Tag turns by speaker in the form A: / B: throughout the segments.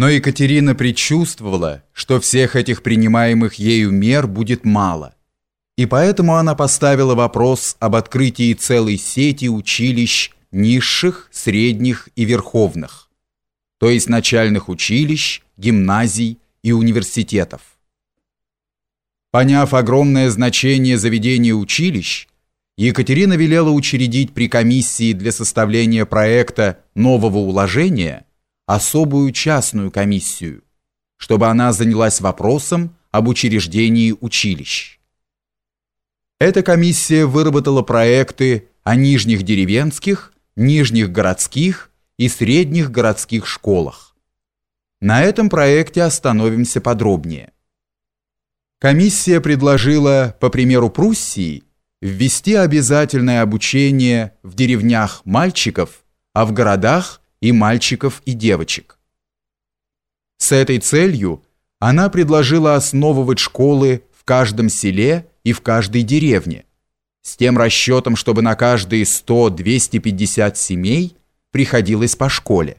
A: Но Екатерина предчувствовала, что всех этих принимаемых ею мер будет мало, и поэтому она поставила вопрос об открытии целой сети училищ низших, средних и верховных, то есть начальных училищ, гимназий и университетов. Поняв огромное значение заведения училищ, Екатерина велела учредить при комиссии для составления проекта нового уложения – особую частную комиссию, чтобы она занялась вопросом об учреждении училищ. Эта комиссия выработала проекты о нижних деревенских, нижних городских и средних городских школах. На этом проекте остановимся подробнее. Комиссия предложила, по примеру Пруссии, ввести обязательное обучение в деревнях мальчиков, а в городах и мальчиков, и девочек. С этой целью она предложила основывать школы в каждом селе и в каждой деревне, с тем расчетом, чтобы на каждые 100-250 семей приходилось по школе.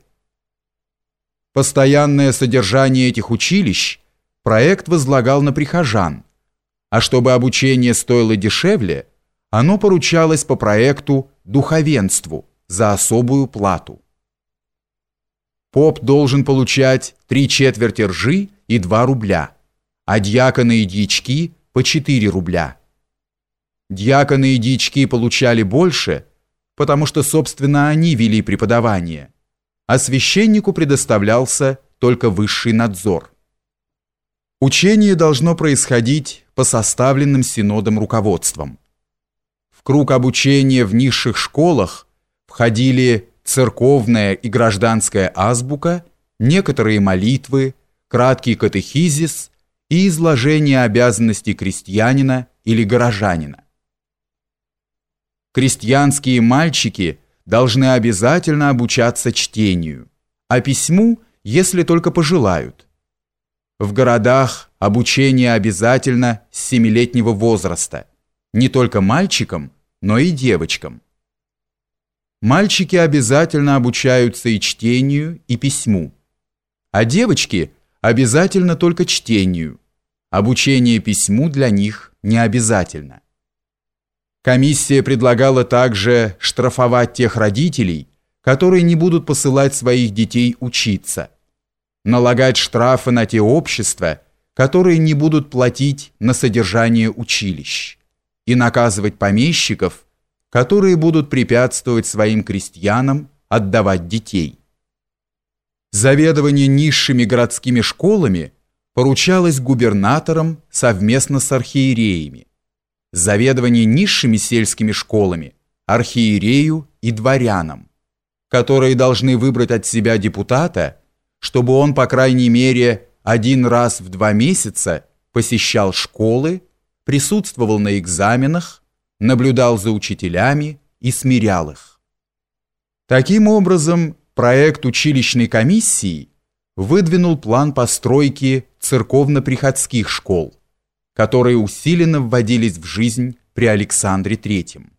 A: Постоянное содержание этих училищ проект возлагал на прихожан, а чтобы обучение стоило дешевле, оно поручалось по проекту духовенству за особую плату. Поп должен получать три четверти ржи и два рубля, а дьяконы и дьячки по четыре рубля. Дьяконы и дьячки получали больше, потому что, собственно, они вели преподавание, а священнику предоставлялся только высший надзор. Учение должно происходить по составленным синодом руководствам. В круг обучения в низших школах входили церковная и гражданская азбука, некоторые молитвы, краткий катехизис и изложение обязанностей крестьянина или горожанина. Крестьянские мальчики должны обязательно обучаться чтению, а письму, если только пожелают. В городах обучение обязательно с семилетнего возраста, не только мальчикам, но и девочкам. Мальчики обязательно обучаются и чтению, и письму. А девочки обязательно только чтению. Обучение письму для них не обязательно. Комиссия предлагала также штрафовать тех родителей, которые не будут посылать своих детей учиться, налагать штрафы на те общества, которые не будут платить на содержание училищ, и наказывать помещиков – которые будут препятствовать своим крестьянам отдавать детей. Заведование низшими городскими школами поручалось губернаторам совместно с архиереями. Заведование низшими сельскими школами – архиерею и дворянам, которые должны выбрать от себя депутата, чтобы он, по крайней мере, один раз в два месяца посещал школы, присутствовал на экзаменах, наблюдал за учителями и смирял их. Таким образом, проект училищной комиссии выдвинул план постройки церковно-приходских школ, которые усиленно вводились в жизнь при Александре III.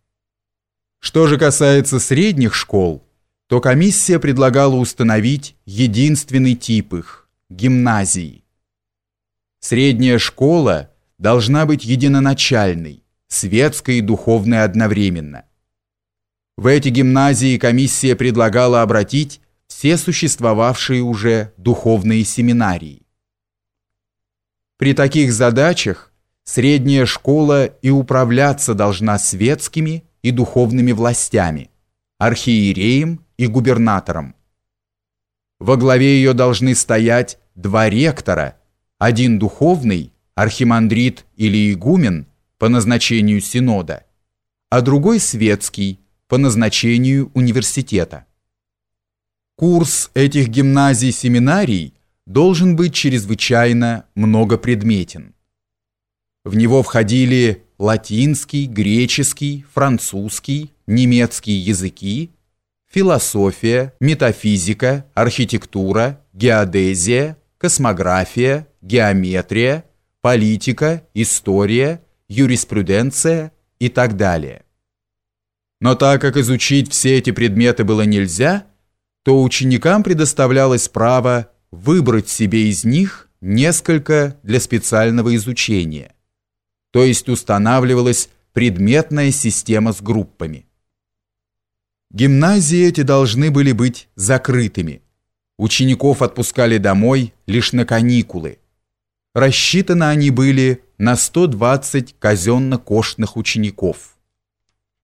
A: Что же касается средних школ, то комиссия предлагала установить единственный тип их – гимназии. Средняя школа должна быть единоначальной, светской и духовной одновременно. В эти гимназии комиссия предлагала обратить все существовавшие уже духовные семинарии. При таких задачах средняя школа и управляться должна светскими и духовными властями, архиереем и губернатором. Во главе ее должны стоять два ректора, один духовный, архимандрит или игумен – по назначению Синода, а другой светский по назначению университета. Курс этих гимназий-семинарий должен быть чрезвычайно многопредметен. В него входили латинский, греческий, французский, немецкий языки, философия, метафизика, архитектура, геодезия, космография, геометрия, политика, история – юриспруденция и так далее. Но так как изучить все эти предметы было нельзя, то ученикам предоставлялось право выбрать себе из них несколько для специального изучения, то есть устанавливалась предметная система с группами. Гимназии эти должны были быть закрытыми. Учеников отпускали домой лишь на каникулы. Рассчитаны они были на 120 казенно-кошных учеников.